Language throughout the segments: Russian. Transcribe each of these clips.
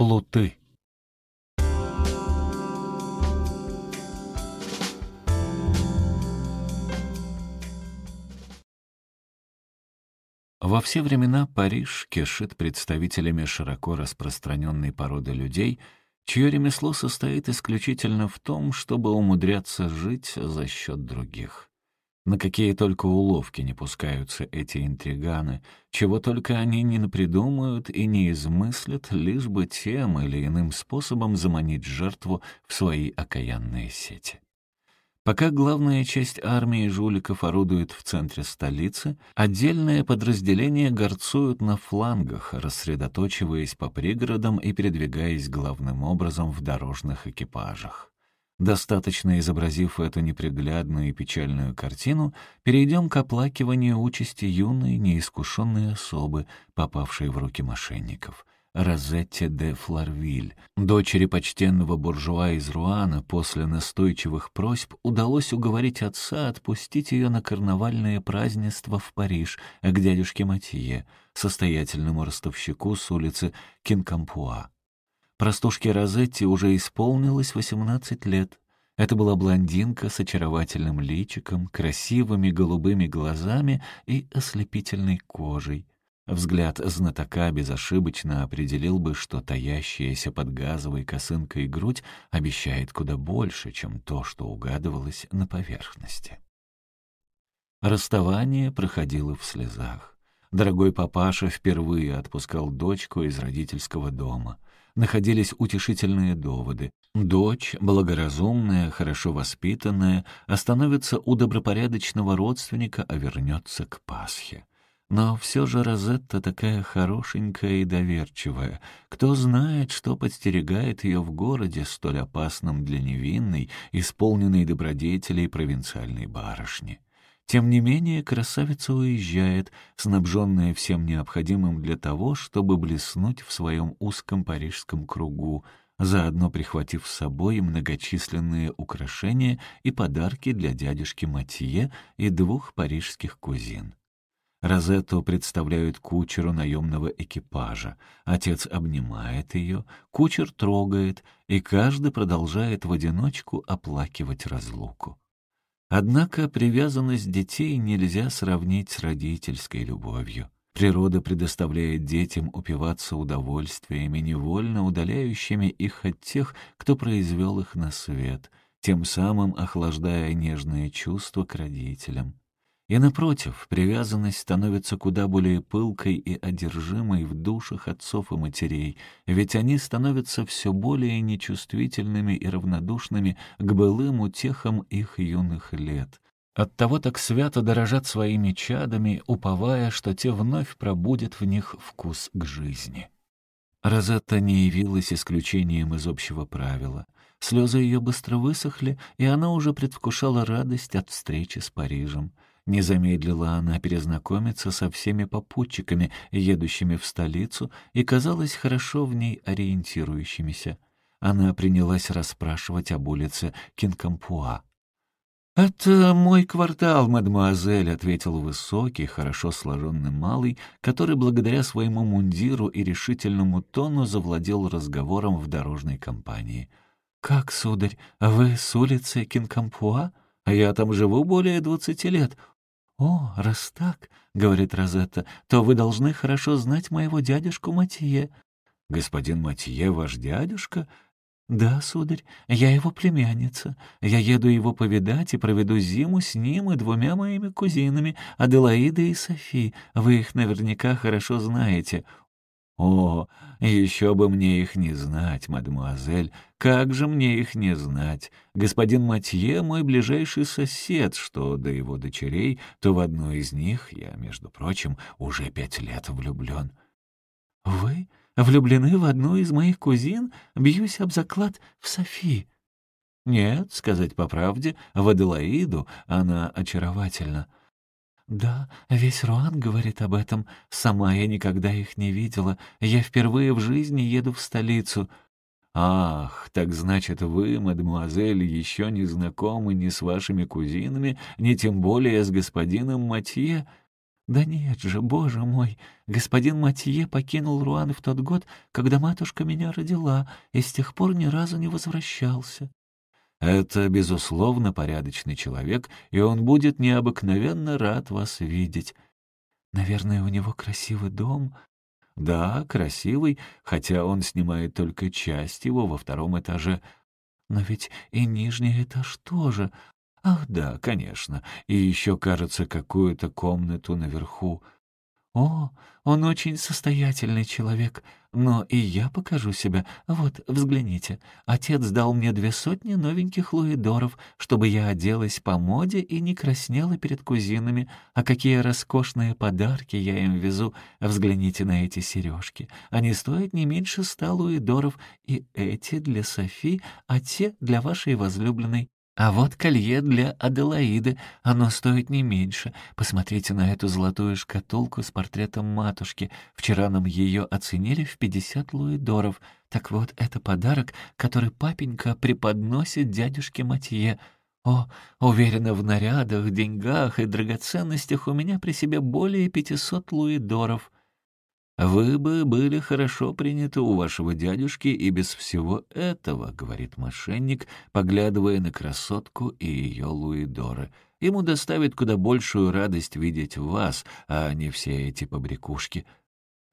Плуты. Во все времена Париж кишит представителями широко распространенной породы людей, чье ремесло состоит исключительно в том, чтобы умудряться жить за счет других. На какие только уловки не пускаются эти интриганы, чего только они не напридумают и не измыслят, лишь бы тем или иным способом заманить жертву в свои окаянные сети. Пока главная часть армии жуликов орудует в центре столицы, отдельные подразделения горцуют на флангах, рассредоточиваясь по пригородам и передвигаясь главным образом в дорожных экипажах. Достаточно изобразив эту неприглядную и печальную картину, перейдем к оплакиванию участи юной, неискушенной особы, попавшей в руки мошенников. Розетте де Фларвиль, дочери почтенного буржуа из Руана, после настойчивых просьб удалось уговорить отца отпустить ее на карнавальное празднество в Париж к дядюшке Матье, состоятельному ростовщику с улицы Кинкампуа. Простушке Розетти уже исполнилось 18 лет. Это была блондинка с очаровательным личиком, красивыми голубыми глазами и ослепительной кожей. Взгляд знатока безошибочно определил бы, что таящаяся под газовой косынкой грудь обещает куда больше, чем то, что угадывалось на поверхности. Расставание проходило в слезах. Дорогой папаша впервые отпускал дочку из родительского дома — находились утешительные доводы. Дочь, благоразумная, хорошо воспитанная, остановится у добропорядочного родственника, а вернется к Пасхе. Но все же Розетта такая хорошенькая и доверчивая. Кто знает, что подстерегает ее в городе, столь опасном для невинной, исполненной добродетелей провинциальной барышни. Тем не менее, красавица уезжает, снабженная всем необходимым для того, чтобы блеснуть в своем узком парижском кругу, заодно прихватив с собой многочисленные украшения и подарки для дядюшки Матье и двух парижских кузин. Розетту представляют кучеру наемного экипажа. Отец обнимает ее, кучер трогает, и каждый продолжает в одиночку оплакивать разлуку. Однако привязанность детей нельзя сравнить с родительской любовью. Природа предоставляет детям упиваться удовольствиями, невольно удаляющими их от тех, кто произвел их на свет, тем самым охлаждая нежные чувства к родителям. И, напротив, привязанность становится куда более пылкой и одержимой в душах отцов и матерей, ведь они становятся все более нечувствительными и равнодушными к былым утехам их юных лет. Оттого так свято дорожат своими чадами, уповая, что те вновь пробудят в них вкус к жизни. Розетта не явилась исключением из общего правила. Слезы ее быстро высохли, и она уже предвкушала радость от встречи с Парижем. Не замедлила она перезнакомиться со всеми попутчиками, едущими в столицу, и казалось хорошо в ней ориентирующимися. Она принялась расспрашивать об улице Кинкампуа. «Это мой квартал, мадемуазель», — ответил высокий, хорошо сложенный малый, который благодаря своему мундиру и решительному тону завладел разговором в дорожной компании. «Как, сударь, вы с улицы Кинкампуа? А я там живу более двадцати лет. «О, раз так, — говорит Розетта, — то вы должны хорошо знать моего дядюшку Матье». «Господин Матье ваш дядюшка?» «Да, сударь, я его племянница. Я еду его повидать и проведу зиму с ним и двумя моими кузинами, Аделаидой и Софи. Вы их наверняка хорошо знаете. «О, еще бы мне их не знать, мадемуазель, как же мне их не знать? Господин Матье — мой ближайший сосед, что до его дочерей, то в одну из них я, между прочим, уже пять лет влюблен». «Вы влюблены в одну из моих кузин? Бьюсь об заклад в Софи». «Нет, сказать по правде, в Аделаиду она очаровательна». «Да, весь Руан говорит об этом. Сама я никогда их не видела. Я впервые в жизни еду в столицу». «Ах, так значит, вы, мадемуазель, еще не знакомы ни с вашими кузинами, ни тем более с господином Матье?» «Да нет же, боже мой! Господин Матье покинул Руан в тот год, когда матушка меня родила, и с тех пор ни разу не возвращался». «Это, безусловно, порядочный человек, и он будет необыкновенно рад вас видеть». «Наверное, у него красивый дом?» «Да, красивый, хотя он снимает только часть его во втором этаже». «Но ведь и нижний этаж тоже. Ах да, конечно. И еще, кажется, какую-то комнату наверху. О, он очень состоятельный человек. Но и я покажу себя. Вот, взгляните. Отец дал мне две сотни новеньких луидоров, чтобы я оделась по моде и не краснела перед кузинами. А какие роскошные подарки я им везу. Взгляните на эти сережки. Они стоят не меньше ста луидоров. И эти для Софи, а те для вашей возлюбленной. А вот колье для Аделаиды, оно стоит не меньше. Посмотрите на эту золотую шкатулку с портретом матушки. Вчера нам ее оценили в пятьдесят луидоров. Так вот, это подарок, который папенька преподносит дядюшке Матье. О, уверена, в нарядах, деньгах и драгоценностях у меня при себе более пятисот луидоров. «Вы бы были хорошо приняты у вашего дядюшки и без всего этого», — говорит мошенник, поглядывая на красотку и ее Луидоры. «Ему доставит куда большую радость видеть вас, а не все эти побрякушки».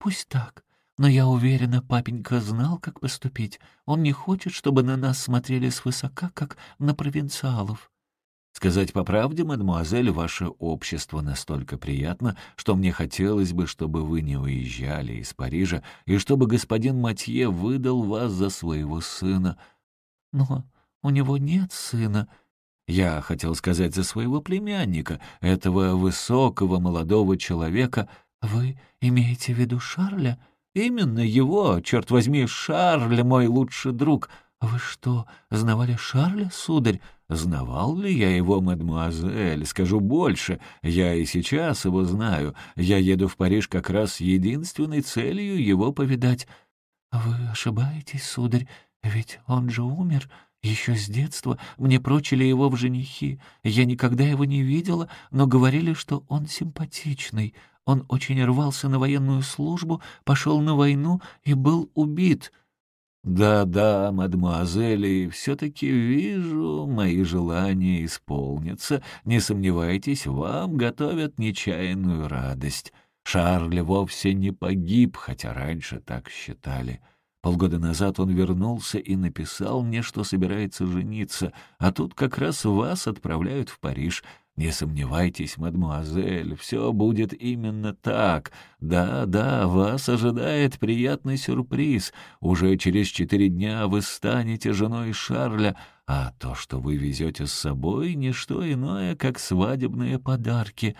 «Пусть так, но я уверена, папенька знал, как поступить. Он не хочет, чтобы на нас смотрели свысока, как на провинциалов». Сказать по правде, мадемуазель, ваше общество настолько приятно, что мне хотелось бы, чтобы вы не уезжали из Парижа и чтобы господин Матье выдал вас за своего сына. Но у него нет сына. Я хотел сказать за своего племянника, этого высокого молодого человека. Вы имеете в виду Шарля? Именно его, черт возьми, Шарль, мой лучший друг. Вы что, знавали Шарля, сударь? Знавал ли я его, мадемуазель? Скажу больше, я и сейчас его знаю. Я еду в Париж как раз с единственной целью его повидать. Вы ошибаетесь, сударь, ведь он же умер. Еще с детства мне прочили его в женихи. Я никогда его не видела, но говорили, что он симпатичный. Он очень рвался на военную службу, пошел на войну и был убит. «Да-да, мадемуазели, все-таки вижу, мои желания исполнятся. Не сомневайтесь, вам готовят нечаянную радость. Шарль вовсе не погиб, хотя раньше так считали. Полгода назад он вернулся и написал мне, что собирается жениться, а тут как раз вас отправляют в Париж. «Не сомневайтесь, мадмуазель, все будет именно так. Да-да, вас ожидает приятный сюрприз. Уже через четыре дня вы станете женой Шарля, а то, что вы везете с собой, — не что иное, как свадебные подарки».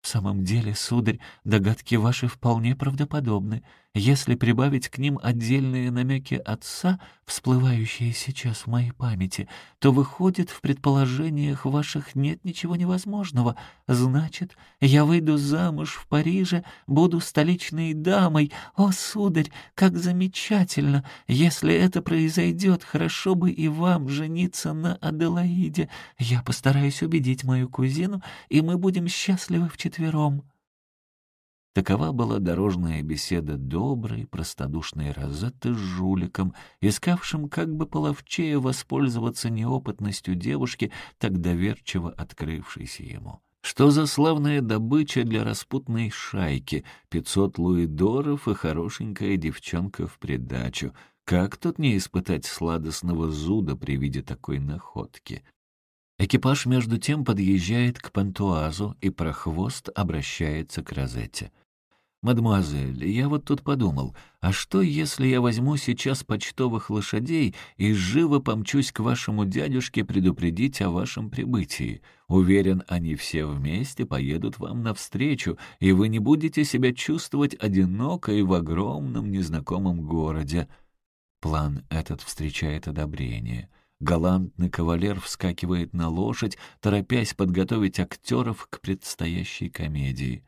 «В самом деле, сударь, догадки ваши вполне правдоподобны. Если прибавить к ним отдельные намеки отца, всплывающие сейчас в моей памяти, то выходит, в предположениях ваших нет ничего невозможного. Значит, я выйду замуж в Париже, буду столичной дамой. О, сударь, как замечательно! Если это произойдет, хорошо бы и вам жениться на Аделаиде. Я постараюсь убедить мою кузину, и мы будем счастливы вчетвером». Такова была дорожная беседа доброй, простодушной Розетты с жуликом, искавшим как бы половчее воспользоваться неопытностью девушки, так доверчиво открывшейся ему. Что за славная добыча для распутной шайки, пятьсот луидоров и хорошенькая девчонка в придачу. Как тут не испытать сладостного зуда при виде такой находки? Экипаж между тем подъезжает к Пантуазу, и прохвост обращается к Розетте. «Мадемуазель, я вот тут подумал, а что, если я возьму сейчас почтовых лошадей и живо помчусь к вашему дядюшке предупредить о вашем прибытии? Уверен, они все вместе поедут вам навстречу, и вы не будете себя чувствовать одинокой в огромном незнакомом городе». План этот встречает одобрение. Галантный кавалер вскакивает на лошадь, торопясь подготовить актеров к предстоящей комедии.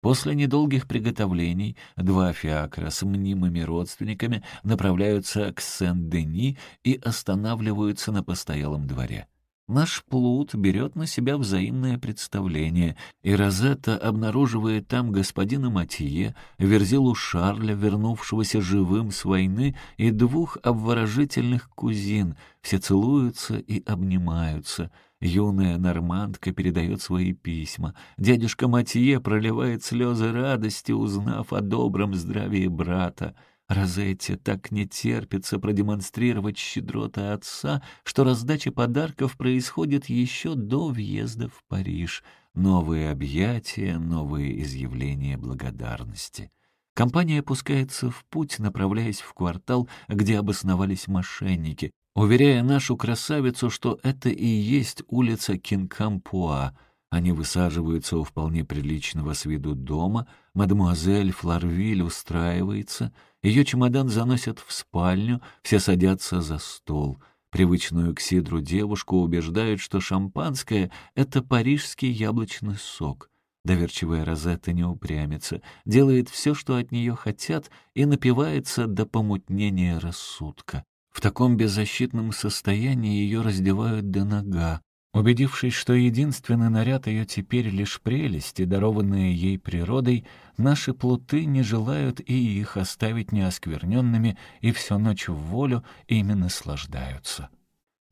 После недолгих приготовлений два фиакра с мнимыми родственниками направляются к Сен-Дени и останавливаются на постоялом дворе. Наш плут берет на себя взаимное представление, и Розетта обнаруживает там господина Матье, Верзилу Шарля, вернувшегося живым с войны, и двух обворожительных кузин. Все целуются и обнимаются. Юная нормандка передает свои письма. Дядюшка Матье проливает слезы радости, узнав о добром здравии брата. Розетте так не терпится продемонстрировать щедроты отца, что раздача подарков происходит еще до въезда в Париж. Новые объятия, новые изъявления благодарности. Компания опускается в путь, направляясь в квартал, где обосновались мошенники, уверяя нашу красавицу, что это и есть улица Кинкампуа. Они высаживаются у вполне приличного с виду дома, мадемуазель Фларвиль устраивается — ее чемодан заносят в спальню, все садятся за стол. Привычную к сидру девушку убеждают, что шампанское — это парижский яблочный сок. Доверчивая Розетта не упрямится, делает все, что от нее хотят, и напивается до помутнения рассудка. В таком беззащитном состоянии ее раздевают до нога, Убедившись, что единственный наряд ее теперь лишь прелести, дарованные ей природой, наши плуты не желают и их оставить неоскверненными, и всю ночь в волю ими наслаждаются.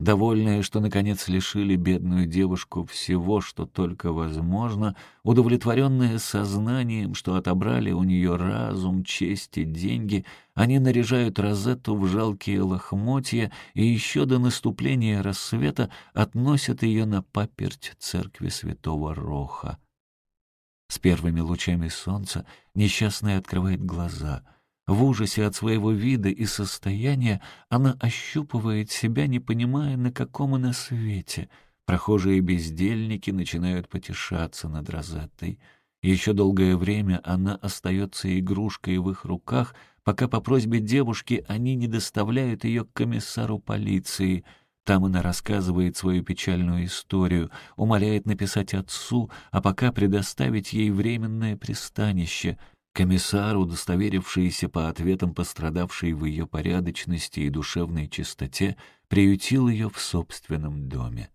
Довольные, что наконец лишили бедную девушку всего, что только возможно, удовлетворенные сознанием, что отобрали у нее разум, честь и деньги, они наряжают Розетту в жалкие лохмотья и еще до наступления рассвета относят ее на паперть церкви святого Роха. С первыми лучами солнца несчастная открывает глаза — в ужасе от своего вида и состояния она ощупывает себя, не понимая, на каком она свете. Прохожие бездельники начинают потешаться над Розеттой. Еще долгое время она остается игрушкой в их руках, пока по просьбе девушки они не доставляют ее к комиссару полиции. Там она рассказывает свою печальную историю, умоляет написать отцу, а пока предоставить ей временное пристанище — Комиссар, удостоверившийся по ответам пострадавшей в ее порядочности и душевной чистоте, приютил ее в собственном доме.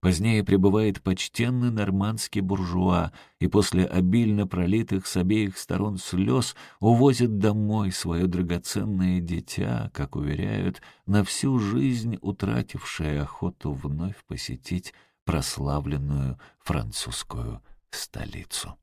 Позднее прибывает почтенный нормандский буржуа и после обильно пролитых с обеих сторон слез увозит домой свое драгоценное дитя, как уверяют, на всю жизнь утратившее охоту вновь посетить прославленную французскую столицу.